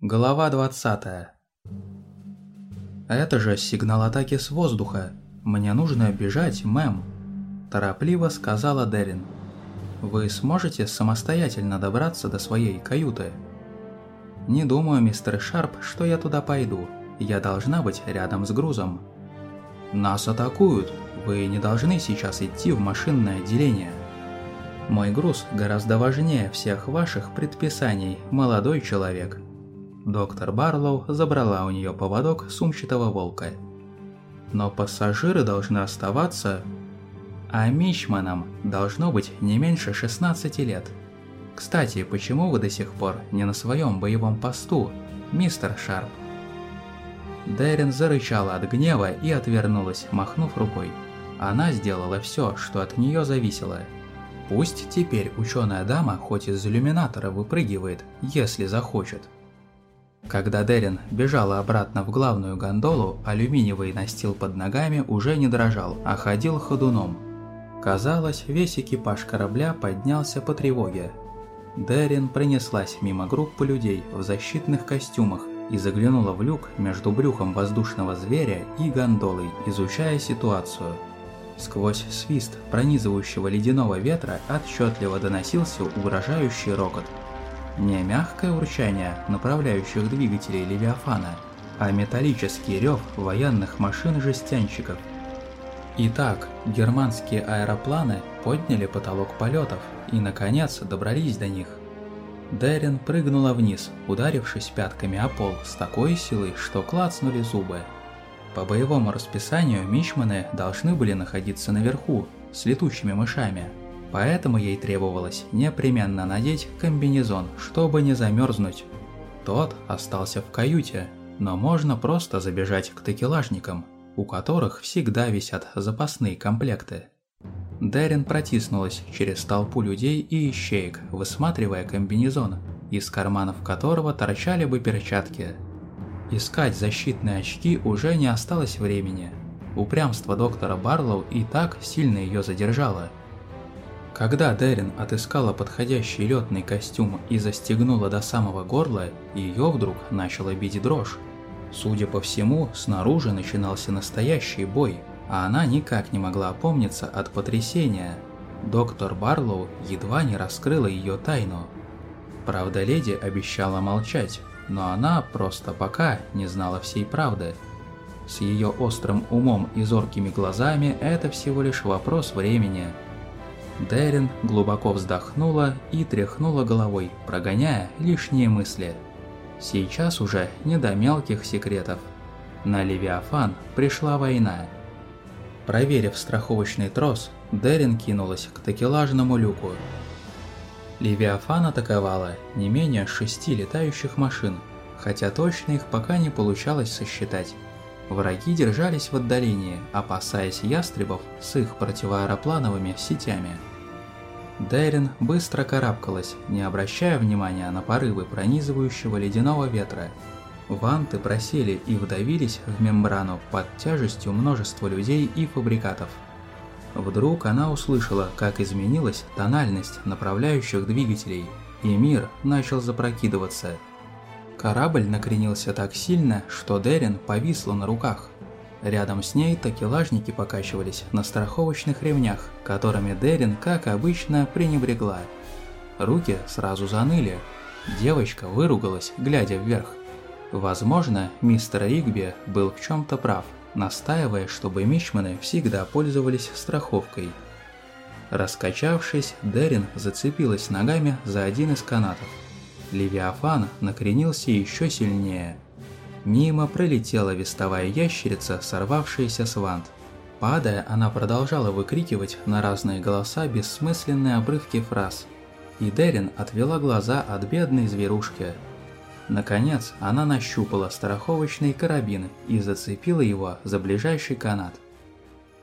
Глава 20 «Это же сигнал атаки с воздуха. Мне нужно бежать, мэм», – торопливо сказала Дерин. «Вы сможете самостоятельно добраться до своей каюты?» «Не думаю, мистер Шарп, что я туда пойду. Я должна быть рядом с грузом». «Нас атакуют. Вы не должны сейчас идти в машинное отделение». «Мой груз гораздо важнее всех ваших предписаний, молодой человек», Доктор Барлоу забрала у нее поводок сумчатого волка. Но пассажиры должны оставаться... А мичманам должно быть не меньше 16 лет. Кстати, почему вы до сих пор не на своем боевом посту, мистер Шарп? Дэрин зарычала от гнева и отвернулась, махнув рукой. Она сделала все, что от нее зависело. Пусть теперь ученая дама хоть из иллюминатора выпрыгивает, если захочет. Когда Дерин бежала обратно в главную гондолу, алюминиевый настил под ногами уже не дрожал, а ходил ходуном. Казалось, весь экипаж корабля поднялся по тревоге. Дерин пронеслась мимо группы людей в защитных костюмах и заглянула в люк между брюхом воздушного зверя и гондолой, изучая ситуацию. Сквозь свист пронизывающего ледяного ветра отчетливо доносился угрожающий рокот – не мягкое урчание направляющих двигателей Левиафана, а металлический рев военных машин-жестянщиков. Итак, германские аэропланы подняли потолок полетов и, наконец, добрались до них. Дерин прыгнула вниз, ударившись пятками о пол с такой силой, что клацнули зубы. По боевому расписанию мичманы должны были находиться наверху, с летучими мышами, Поэтому ей требовалось непременно надеть комбинезон, чтобы не замерзнуть. Тот остался в каюте, но можно просто забежать к текелажникам, у которых всегда висят запасные комплекты. Дерин протиснулась через толпу людей и ищеек, высматривая комбинезон, из карманов которого торчали бы перчатки. Искать защитные очки уже не осталось времени. Упрямство доктора Барлоу и так сильно ее задержало – когда Дерин отыскала подходящий летный костюм и застегнула до самого горла, ее вдруг начала бить дрожь. Судя по всему, снаружи начинался настоящий бой, а она никак не могла опомниться от потрясения. Доктор Барлоу едва не раскрыла ее тайну. Правда, леди обещала молчать, но она просто пока не знала всей правды. С ее острым умом и зоркими глазами это всего лишь вопрос времени – Дерин глубоко вздохнула и тряхнула головой, прогоняя лишние мысли. Сейчас уже не до мелких секретов. На Левиафан пришла война. Проверив страховочный трос, Дерин кинулась к такелажному люку. Левиафан атаковала не менее шести летающих машин, хотя точно их пока не получалось сосчитать. Враги держались в отдалении, опасаясь ястребов с их противоаэроплановыми сетями. Дайрин быстро карабкалась, не обращая внимания на порывы пронизывающего ледяного ветра. Ванты просели и вдавились в мембрану под тяжестью множества людей и фабрикатов. Вдруг она услышала, как изменилась тональность направляющих двигателей, и мир начал запрокидываться. Корабль накренился так сильно, что Дерин повисла на руках – Рядом с ней такелажники покачивались на страховочных ремнях, которыми Дерин, как обычно, пренебрегла. Руки сразу заныли. Девочка выругалась, глядя вверх. Возможно, мистер Ригби был в чем-то прав, настаивая, чтобы мичманы всегда пользовались страховкой. Раскачавшись, Дерин зацепилась ногами за один из канатов. Левиафан накренился еще сильнее – Мимо пролетела вестовая ящерица, сорвавшаяся с вант. Падая, она продолжала выкрикивать на разные голоса бессмысленные обрывки фраз. И Дерин отвела глаза от бедной зверушки. Наконец, она нащупала страховочный карабин и зацепила его за ближайший канат.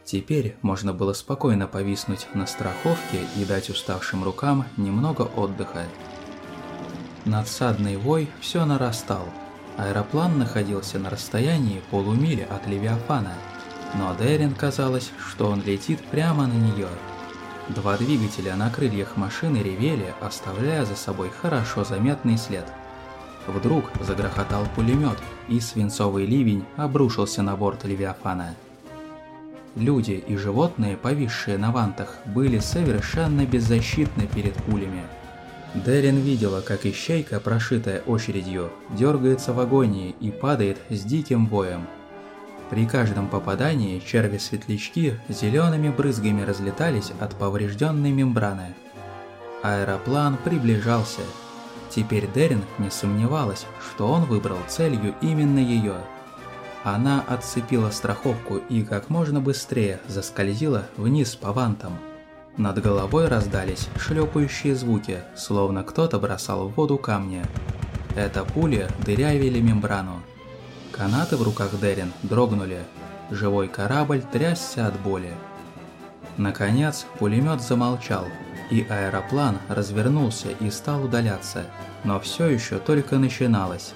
Теперь можно было спокойно повиснуть на страховке и дать уставшим рукам немного отдыха. Надсадный вой все нарастал – Аэроплан находился на расстоянии полумили от Левиафана, но Дерин казалось, что он летит прямо на нее. Два двигателя на крыльях машины ревели, оставляя за собой хорошо заметный след. Вдруг загрохотал пулемет, и свинцовый ливень обрушился на борт Левиафана. Люди и животные, повисшие на вантах, были совершенно беззащитны перед пулями. Дерин видела, как ищейка, прошитая очередью, дергается в агонии и падает с диким боем. При каждом попадании черви-светлячки зелеными брызгами разлетались от поврежденной мембраны. Аэроплан приближался. Теперь Дерин не сомневалась, что он выбрал целью именно ее. Она отцепила страховку и как можно быстрее заскользила вниз по вантам. Над головой раздались шлепающие звуки, словно кто-то бросал в воду камни. Это пули дырявили мембрану. Канаты в руках Дерин дрогнули. Живой корабль трясся от боли. Наконец, пулемет замолчал, и аэроплан развернулся и стал удаляться, но все еще только начиналось.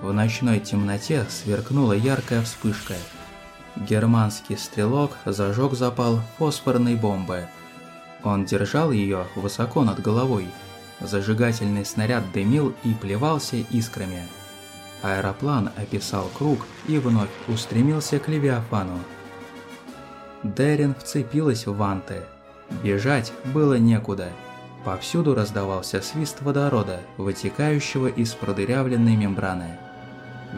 В ночной темноте сверкнула яркая вспышка. Германский стрелок зажег запал фосфорной бомбы – он держал ее высоко над головой. Зажигательный снаряд дымил и плевался искрами. Аэроплан описал круг и вновь устремился к Левиафану. Дерин вцепилась в ванты. Бежать было некуда. Повсюду раздавался свист водорода, вытекающего из продырявленной мембраны.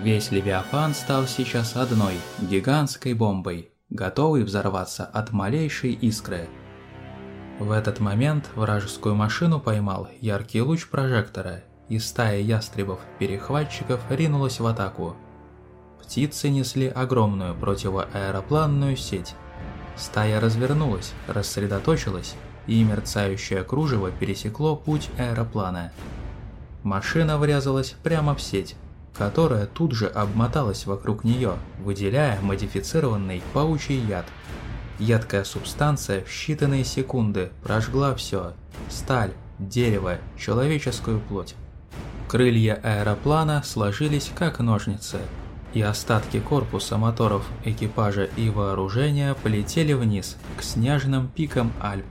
Весь Левиафан стал сейчас одной, гигантской бомбой, готовой взорваться от малейшей искры. В этот момент вражескую машину поймал яркий луч прожектора, и стая ястребов-перехватчиков ринулась в атаку. Птицы несли огромную противоаэропланную сеть. Стая развернулась, рассредоточилась, и мерцающее кружево пересекло путь аэроплана. Машина врезалась прямо в сеть, которая тут же обмоталась вокруг нее, выделяя модифицированный паучий яд – Едкая субстанция в считанные секунды прожгла все – сталь, дерево, человеческую плоть. Крылья аэроплана сложились как ножницы, и остатки корпуса моторов, экипажа и вооружения полетели вниз, к снежным пикам Альп.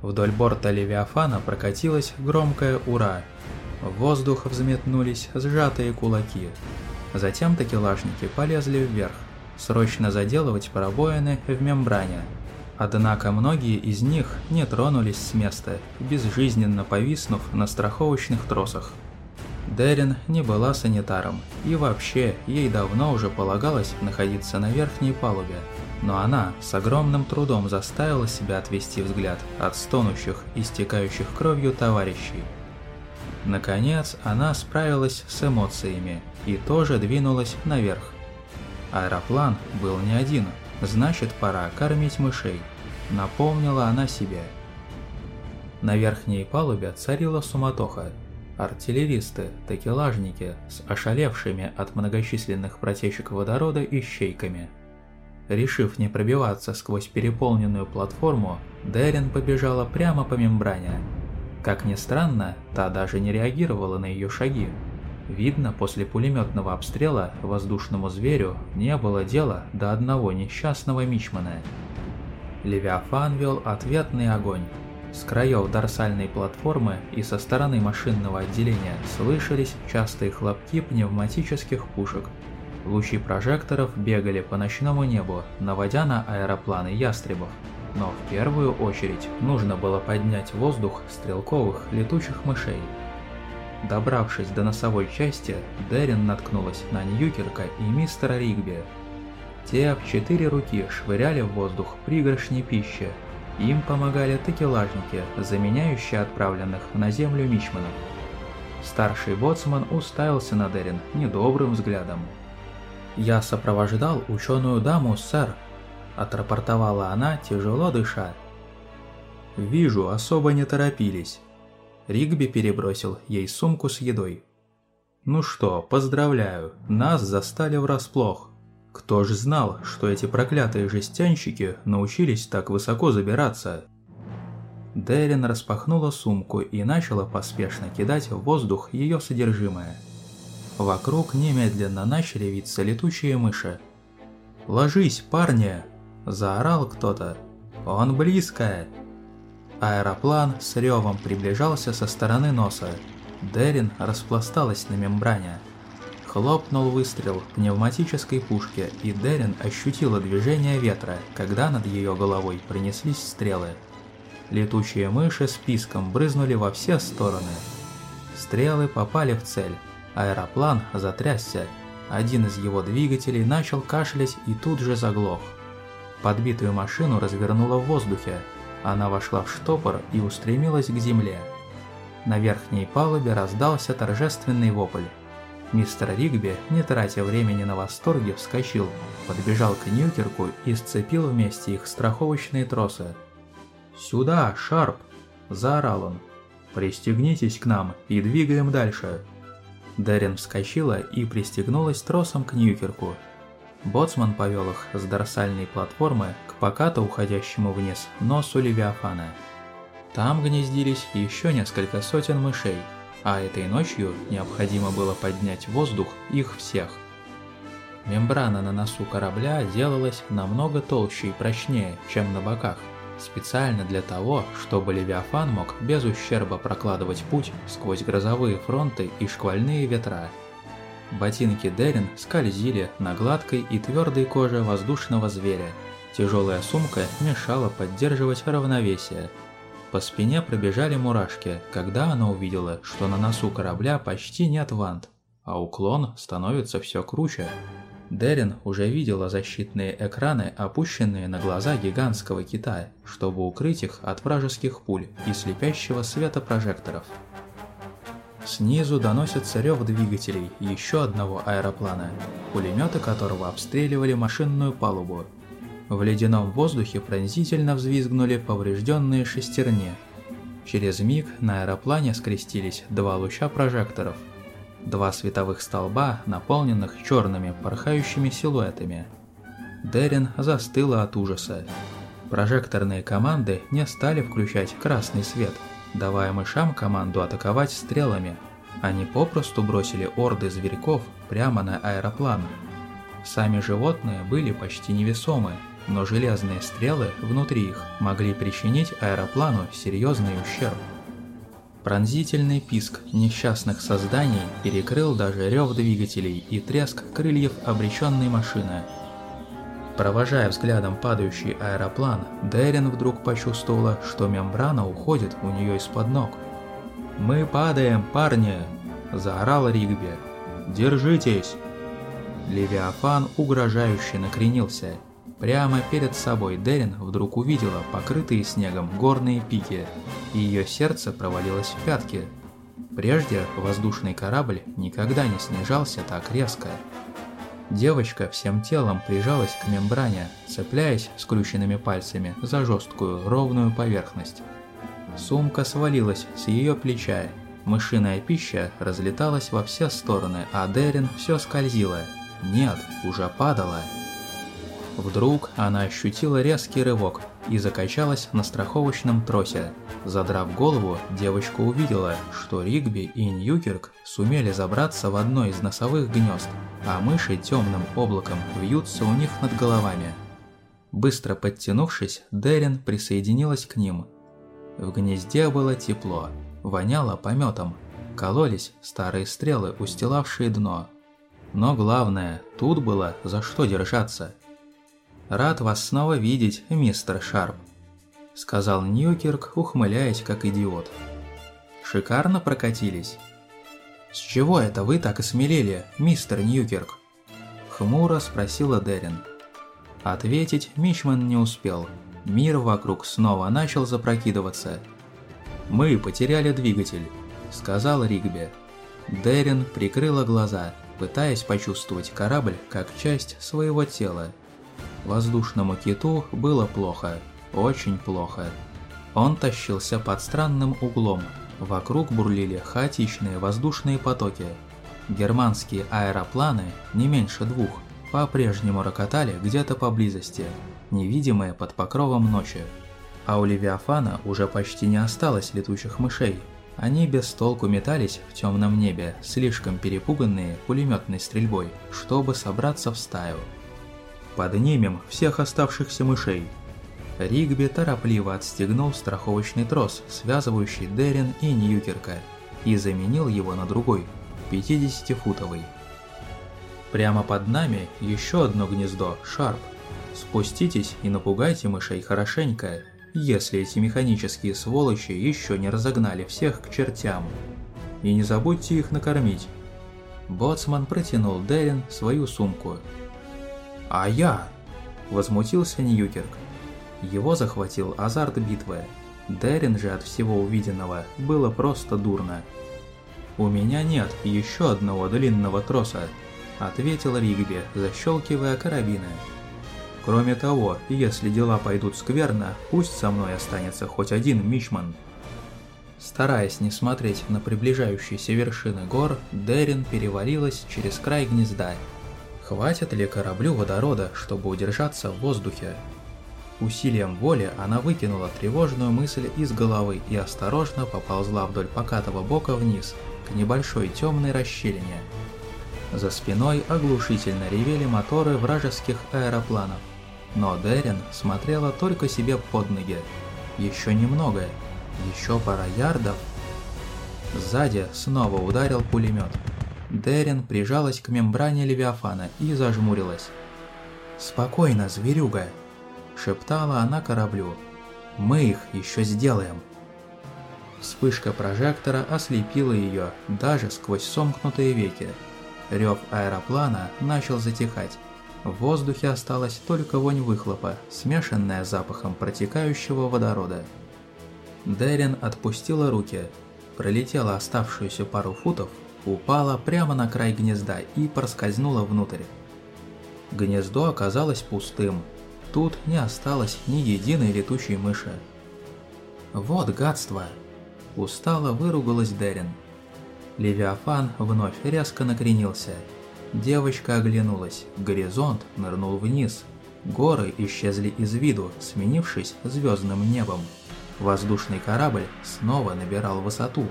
Вдоль борта Левиафана прокатилось громкое «Ура!». В воздух взметнулись сжатые кулаки. Затем такелажники полезли вверх срочно заделывать пробоины в мембране. Однако многие из них не тронулись с места, безжизненно повиснув на страховочных тросах. Дерин не была санитаром, и вообще ей давно уже полагалось находиться на верхней палубе, но она с огромным трудом заставила себя отвести взгляд от стонущих, истекающих кровью товарищей. Наконец, она справилась с эмоциями и тоже двинулась наверх, Аэроплан был не один, значит пора кормить мышей. Напомнила она себе. На верхней палубе царила суматоха. Артиллеристы, такелажники с ошалевшими от многочисленных протечек водорода ищейками. Решив не пробиваться сквозь переполненную платформу, Дерин побежала прямо по мембране. Как ни странно, та даже не реагировала на ее шаги, Видно, после пулеметного обстрела воздушному зверю не было дела до одного несчастного мичмана. Левиафан вел ответный огонь. С краев дорсальной платформы и со стороны машинного отделения слышались частые хлопки пневматических пушек. Лучи прожекторов бегали по ночному небу, наводя на аэропланы ястребов. Но в первую очередь нужно было поднять воздух стрелковых летучих мышей. Добравшись до носовой части, Дерин наткнулась на Ньюкерка и мистера Ригби. Те в четыре руки швыряли в воздух пригоршни пищи. Им помогали такелажники, заменяющие отправленных на землю мичманов. Старший боцман уставился на Дерин недобрым взглядом. «Я сопровождал ученую даму, сэр», – отрапортовала она, тяжело дыша. «Вижу, особо не торопились». Ригби перебросил ей сумку с едой. «Ну что, поздравляю, нас застали врасплох. Кто ж знал, что эти проклятые жестянщики научились так высоко забираться?» Дерин распахнула сумку и начала поспешно кидать в воздух ее содержимое. Вокруг немедленно начали виться летучие мыши. «Ложись, парни!» – заорал кто-то. «Он близко!» Аэроплан с ревом приближался со стороны носа. Дерин распласталась на мембране. Хлопнул выстрел пневматической пушки, и Дерин ощутила движение ветра, когда над ее головой пронеслись стрелы. Летучие мыши с писком брызнули во все стороны. Стрелы попали в цель. Аэроплан затрясся. Один из его двигателей начал кашлять и тут же заглох. Подбитую машину развернуло в воздухе. Она вошла в штопор и устремилась к земле. На верхней палубе раздался торжественный вопль. Мистер Ригби, не тратя времени на восторги, вскочил, подбежал к Ньюкерку и сцепил вместе их страховочные тросы. «Сюда, Шарп!» – заорал он. «Пристегнитесь к нам и двигаем дальше!» Дерин вскочила и пристегнулась тросом к Ньюкерку. Боцман повел их с дорсальной платформы к покато уходящему вниз носу Левиафана. Там гнездились еще несколько сотен мышей – а этой ночью необходимо было поднять воздух их всех. Мембрана на носу корабля делалась намного толще и прочнее, чем на боках, специально для того, чтобы Левиафан мог без ущерба прокладывать путь сквозь грозовые фронты и шквальные ветра. Ботинки Дерин скользили на гладкой и твердой коже воздушного зверя. Тяжелая сумка мешала поддерживать равновесие, по спине пробежали мурашки, когда она увидела, что на носу корабля почти нет вант, а уклон становится все круче. Дерин уже видела защитные экраны, опущенные на глаза гигантского кита, чтобы укрыть их от вражеских пуль и слепящего света прожекторов. Снизу доносится рев двигателей еще одного аэроплана, пулеметы которого обстреливали машинную палубу, в ледяном воздухе пронзительно взвизгнули поврежденные шестерни. Через миг на аэроплане скрестились два луча прожекторов. Два световых столба, наполненных черными порхающими силуэтами. Дерин застыла от ужаса. Прожекторные команды не стали включать красный свет, давая мышам команду атаковать стрелами. Они попросту бросили орды зверьков прямо на аэроплан. Сами животные были почти невесомы, но железные стрелы внутри их могли причинить аэроплану серьезный ущерб. Пронзительный писк несчастных созданий перекрыл даже рев двигателей и треск крыльев обреченной машины. Провожая взглядом падающий аэроплан, Дерин вдруг почувствовала, что мембрана уходит у нее из-под ног. «Мы падаем, парни!» – заорал Ригби. «Держитесь!» Левиафан угрожающе накренился – Прямо перед собой Дерин вдруг увидела покрытые снегом горные пики, и ее сердце провалилось в пятки. Прежде воздушный корабль никогда не снижался так резко. Девочка всем телом прижалась к мембране, цепляясь скрюченными пальцами за жесткую, ровную поверхность. Сумка свалилась с ее плеча, мышиная пища разлеталась во все стороны, а Дерин все скользила. Нет, уже падала. Вдруг она ощутила резкий рывок и закачалась на страховочном тросе. Задрав голову, девочка увидела, что Ригби и Ньюкерк сумели забраться в одно из носовых гнезд, а мыши темным облаком вьются у них над головами. Быстро подтянувшись, Дерин присоединилась к ним. В гнезде было тепло, воняло пометом, кололись старые стрелы, устилавшие дно. Но главное, тут было за что держаться – «Рад вас снова видеть, мистер Шарп», – сказал Ньюкирк, ухмыляясь как идиот. «Шикарно прокатились». «С чего это вы так осмелели, мистер Ньюкирк?» – хмуро спросила Дерин. Ответить Мичман не успел. Мир вокруг снова начал запрокидываться. «Мы потеряли двигатель», – сказал Ригби. Дерин прикрыла глаза, пытаясь почувствовать корабль как часть своего тела. Воздушному киту было плохо, очень плохо. Он тащился под странным углом, вокруг бурлили хаотичные воздушные потоки. Германские аэропланы, не меньше двух, по-прежнему рокотали где-то поблизости, невидимые под покровом ночи. А у Левиафана уже почти не осталось летучих мышей. Они без толку метались в темном небе, слишком перепуганные пулеметной стрельбой, чтобы собраться в стаю. Поднимем всех оставшихся мышей. Ригби торопливо отстегнул страховочный трос, связывающий Дерин и Ньюкерка. и заменил его на другой, 50-футовый. Прямо под нами еще одно гнездо, Шарп. Спуститесь и напугайте мышей хорошенько, если эти механические сволочи еще не разогнали всех к чертям. И не забудьте их накормить. Боцман протянул Дерин свою сумку. «А я?» – возмутился Ньюкерк. Его захватил азарт битвы. Дерин же от всего увиденного было просто дурно. «У меня нет еще одного длинного троса», – ответил Ригби, защелкивая карабины. «Кроме того, если дела пойдут скверно, пусть со мной останется хоть один мичман». Стараясь не смотреть на приближающиеся вершины гор, Дерин перевалилась через край гнезда. Хватит ли кораблю водорода, чтобы удержаться в воздухе? Усилием воли она выкинула тревожную мысль из головы и осторожно поползла вдоль покатого бока вниз, к небольшой темной расщелине. За спиной оглушительно ревели моторы вражеских аэропланов. Но Дерин смотрела только себе под ноги. Еще немного, еще пара ярдов. Сзади снова ударил пулемет. Дерин прижалась к мембране Левиафана и зажмурилась. «Спокойно, зверюга!» шептала она кораблю. «Мы их еще сделаем!» Вспышка прожектора ослепила ее даже сквозь сомкнутые веки. Рев аэроплана начал затихать. В воздухе осталась только вонь выхлопа, смешанная с запахом протекающего водорода. Дерин отпустила руки, пролетела оставшуюся пару футов, упала прямо на край гнезда и проскользнула внутрь. Гнездо оказалось пустым, Тут не осталось ни единой летучей мыши. «Вот гадство!» – устало выругалась Дерин. Левиафан вновь резко накренился. Девочка оглянулась, горизонт нырнул вниз. Горы исчезли из виду, сменившись звездным небом. Воздушный корабль снова набирал высоту.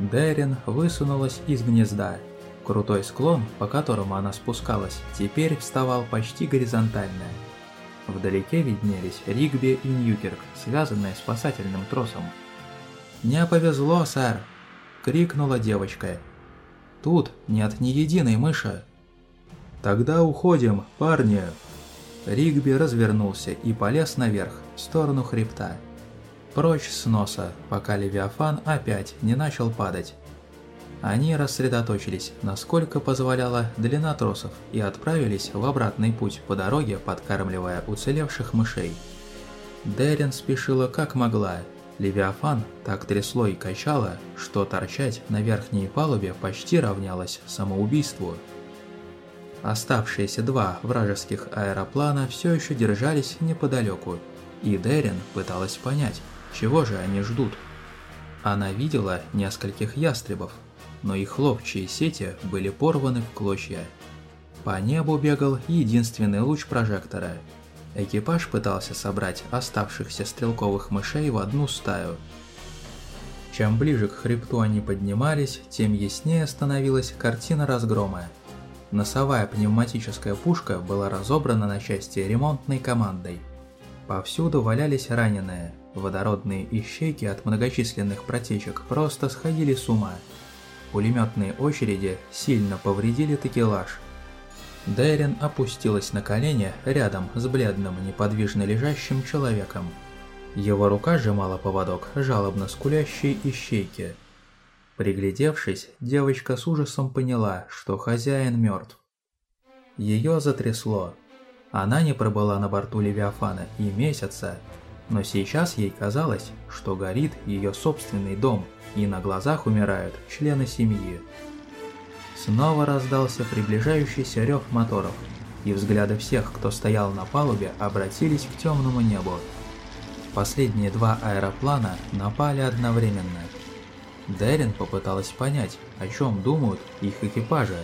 Дерин высунулась из гнезда. Крутой склон, по которому она спускалась, теперь вставал почти горизонтально – Вдалеке виднелись Ригби и Ньюкерк, связанные спасательным тросом. «Не повезло, сэр!» – крикнула девочка. «Тут нет ни единой мыши!» «Тогда уходим, парни!» Ригби развернулся и полез наверх, в сторону хребта. Прочь с носа, пока Левиафан опять не начал падать. Они рассредоточились, насколько позволяла длина тросов, и отправились в обратный путь по дороге, подкармливая уцелевших мышей. Дерин спешила как могла. Левиафан так трясло и качало, что торчать на верхней палубе почти равнялось самоубийству. Оставшиеся два вражеских аэроплана все еще держались неподалеку, и Дерин пыталась понять, чего же они ждут. Она видела нескольких ястребов, но их ловчие сети были порваны в клочья. По небу бегал единственный луч прожектора. Экипаж пытался собрать оставшихся стрелковых мышей в одну стаю. Чем ближе к хребту они поднимались, тем яснее становилась картина разгрома. Носовая пневматическая пушка была разобрана на части ремонтной командой. Повсюду валялись раненые, водородные ищейки от многочисленных протечек просто сходили с ума – Пулеметные очереди сильно повредили такелаж. Дайрен опустилась на колени рядом с бледным неподвижно лежащим человеком. Его рука сжимала поводок жалобно скулящей ищейки. Приглядевшись, девочка с ужасом поняла, что хозяин мертв. Ее затрясло. Она не пробыла на борту Левиафана и месяца, но сейчас ей казалось, что горит ее собственный дом, и на глазах умирают члены семьи. Снова раздался приближающийся рев моторов, и взгляды всех, кто стоял на палубе, обратились к темному небу. Последние два аэроплана напали одновременно. Дерин попыталась понять, о чем думают их экипажи.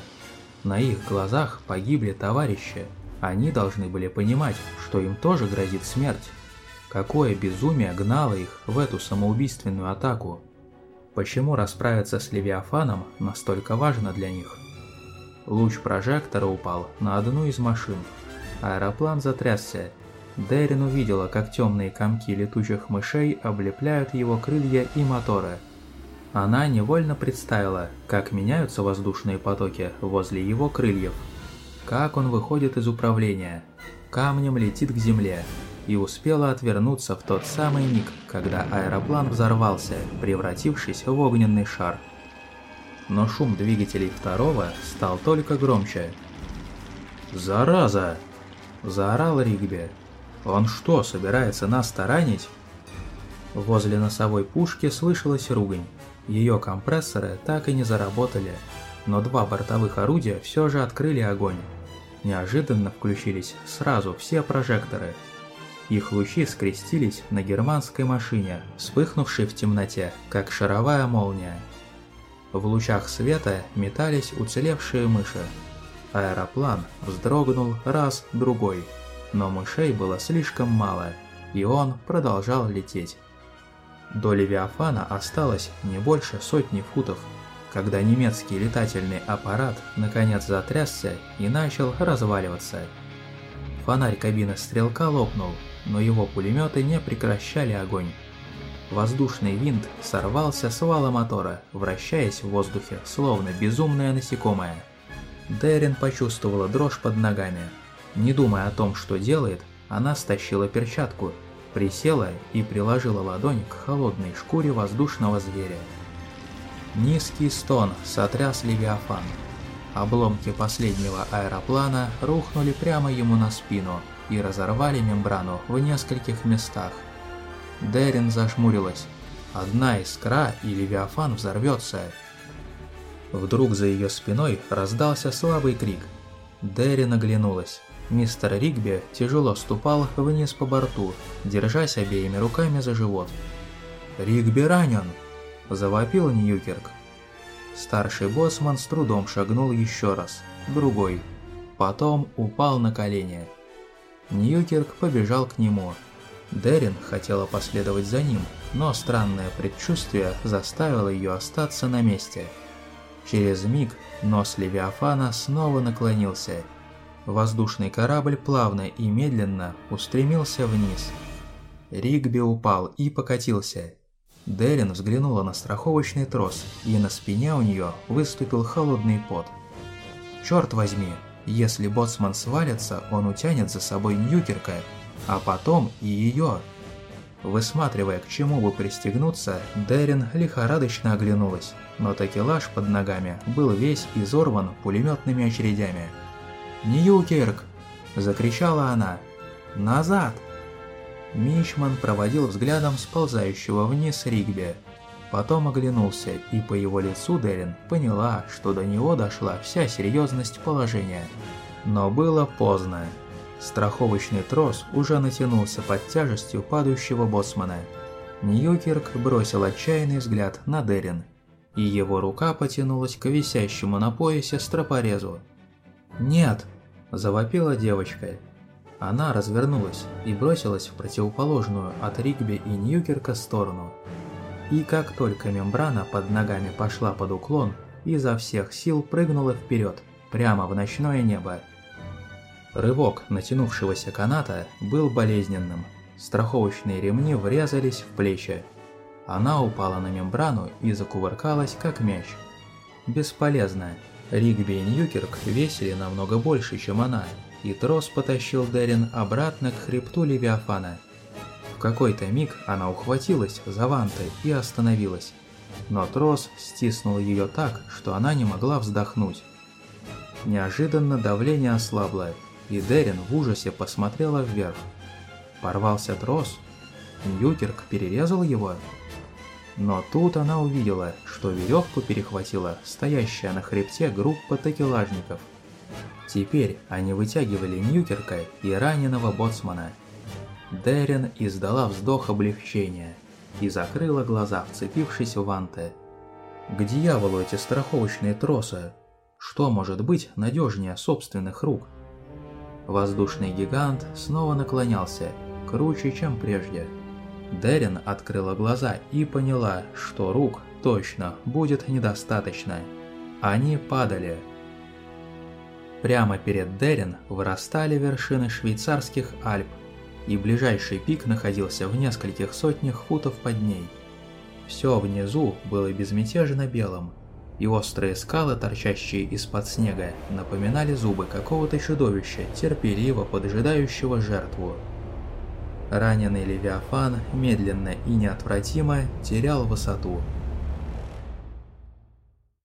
На их глазах погибли товарищи. Они должны были понимать, что им тоже грозит смерть. Какое безумие гнало их в эту самоубийственную атаку? Почему расправиться с Левиафаном настолько важно для них? Луч прожектора упал на одну из машин. Аэроплан затрясся. Дерин увидела, как темные комки летучих мышей облепляют его крылья и моторы. Она невольно представила, как меняются воздушные потоки возле его крыльев, как он выходит из управления, камнем летит к земле, и успела отвернуться в тот самый миг, когда аэроплан взорвался, превратившись в огненный шар. Но шум двигателей второго стал только громче. «Зараза!» – заорал Ригби. «Он что, собирается нас таранить?» Возле носовой пушки слышалась ругань. Ее компрессоры так и не заработали, но два бортовых орудия все же открыли огонь. Неожиданно включились сразу все прожекторы. Их лучи скрестились на германской машине, вспыхнувшей в темноте, как шаровая молния. В лучах света метались уцелевшие мыши. Аэроплан вздрогнул раз, другой, но мышей было слишком мало, и он продолжал лететь. До Левиафана осталось не больше сотни футов, когда немецкий летательный аппарат наконец затрясся и начал разваливаться. Фонарь кабины стрелка лопнул, но его пулеметы не прекращали огонь. Воздушный винт сорвался с вала мотора, вращаясь в воздухе, словно безумное насекомое. Дерин почувствовала дрожь под ногами. Не думая о том, что делает, она стащила перчатку присела и приложила ладонь к холодной шкуре воздушного зверя. Низкий стон сотряс Левиафан. Обломки последнего аэроплана рухнули прямо ему на спину и разорвали мембрану в нескольких местах. Дерин зашмурилась. Одна искра, и Левиафан взорвется. Вдруг за ее спиной раздался слабый крик. Дерин оглянулась. Мистер Ригби тяжело ступал вниз по борту, держась обеими руками за живот. «Ригби ранен!» – завопил Ньюкерк. Старший боссман с трудом шагнул еще раз, другой. Потом упал на колени. Ньюкерк побежал к нему. Дерин хотела последовать за ним, но странное предчувствие заставило ее остаться на месте. Через миг нос Левиафана снова наклонился – Воздушный корабль плавно и медленно устремился вниз. Ригби упал и покатился. Дерин взглянула на страховочный трос, и на спине у нее выступил холодный пот. Черт возьми, если боцман свалится, он утянет за собой Ньюкерка, а потом и ее. Высматривая, к чему бы пристегнуться, Дерин лихорадочно оглянулась, но такелаж под ногами был весь изорван пулеметными очередями. «Ньюкерк!» – закричала она. «Назад!» Мичман проводил взглядом сползающего вниз Ригби. Потом оглянулся, и по его лицу Дерин поняла, что до него дошла вся серьезность положения. Но было поздно. Страховочный трос уже натянулся под тяжестью падающего боссмана. Ньюкерк бросил отчаянный взгляд на Дерин, и его рука потянулась к висящему на поясе стропорезу. «Нет!» – завопила девочка. Она развернулась и бросилась в противоположную от Ригби и Ньюкерка сторону. И как только мембрана под ногами пошла под уклон, изо всех сил прыгнула вперед, прямо в ночное небо. Рывок натянувшегося каната был болезненным. Страховочные ремни врезались в плечи. Она упала на мембрану и закувыркалась, как мяч. Бесполезно. Ригби и Ньюкерк весили намного больше, чем она, и трос потащил Дерин обратно к хребту Левиафана. В какой-то миг она ухватилась за ванты и остановилась, но трос стиснул ее так, что она не могла вздохнуть. Неожиданно давление ослабло, и Дерин в ужасе посмотрела вверх. Порвался трос? Ньюкерк перерезал его? Но тут она увидела, что веревку перехватила стоящая на хребте группа такелажников. Теперь они вытягивали Ньюкерка и раненого боцмана. Дерин издала вздох облегчения и закрыла глаза, вцепившись в ванты. К дьяволу эти страховочные тросы! Что может быть надежнее собственных рук? Воздушный гигант снова наклонялся, круче, чем прежде. Дерин открыла глаза и поняла, что рук точно будет недостаточно. Они падали. Прямо перед Дерин вырастали вершины швейцарских Альп, и ближайший пик находился в нескольких сотнях футов под ней. Все внизу было безмятежно белым, и острые скалы, торчащие из-под снега, напоминали зубы какого-то чудовища, терпеливо поджидающего жертву. Раненый Левиафан медленно и неотвратимо терял высоту –